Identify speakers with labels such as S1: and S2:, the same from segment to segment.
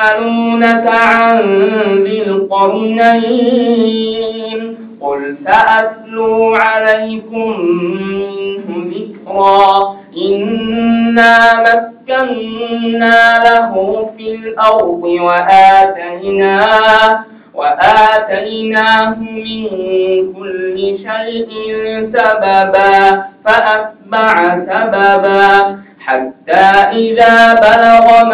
S1: يسألونك عن ذي القرنين قل سأتلو عليكم منه ذكرا إنا مكنا له في الأرض وآتيناه وآتيناه من كل شيء سببا فأتبع سببا حتى إذا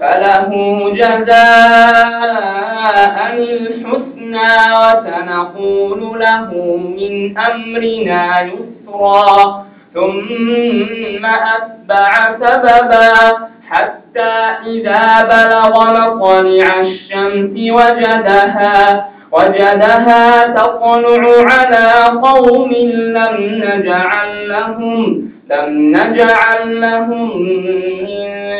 S1: فله جزاء الحسنى وسنقول له من أمرنا يسرا. ثم أتبع سببا حتى إذا بلغ مطلع الشمس وجدها وجدها تطلع على قوم لم نجعل لهم لم نجعل لهم من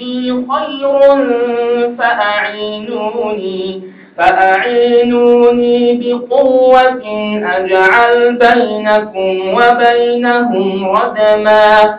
S1: ربي خير فأعينوني فأعينوني بقوة أجعل بينكم وبينهم ردما